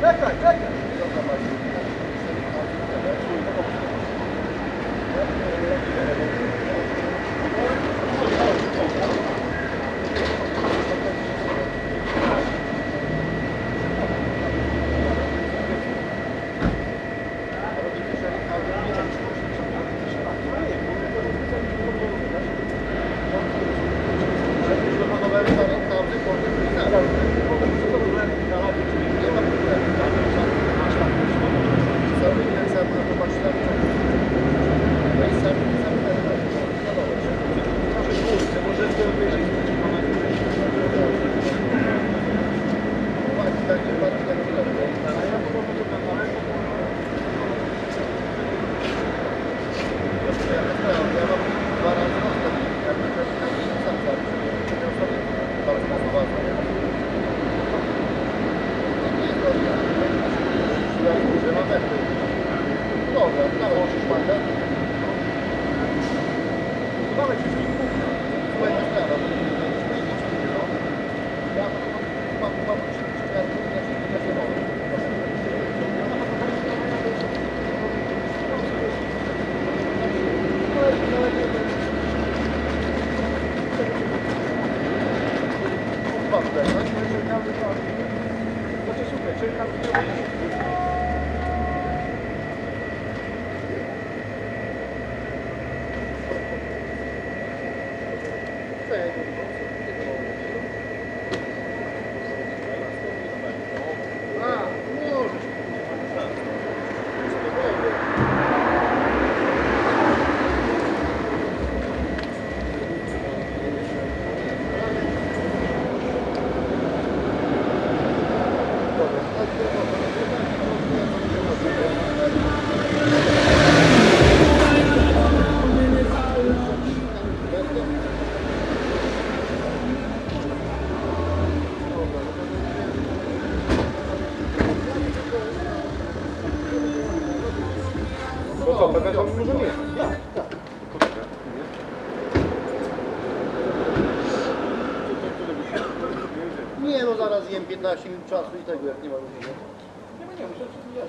Left side, left side. Dawaj, Słuchaj, To co, pewnie to. Tak, tak. Nie no, zaraz jem 15 minut czasu i tego, jak nie ma ludzi. Nie ma, nie ma, rzeczy nie ma.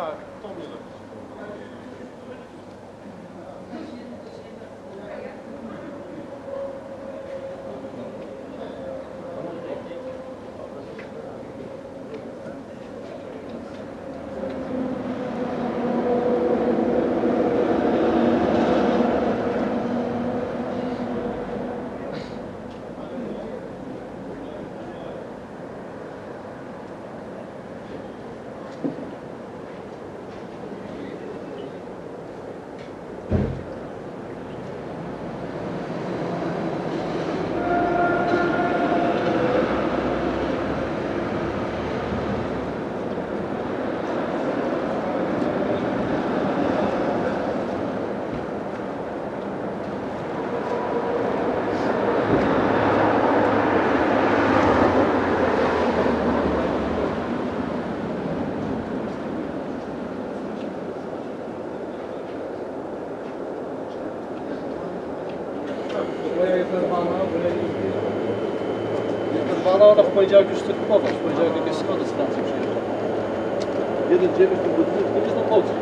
Tak, to mnie lepiej. Wyrwana, ona w poniedziałek już chce kupować. W poniedziałek jakieś schody z Francji przyjeżdża. 1,9 to jest na Polsce.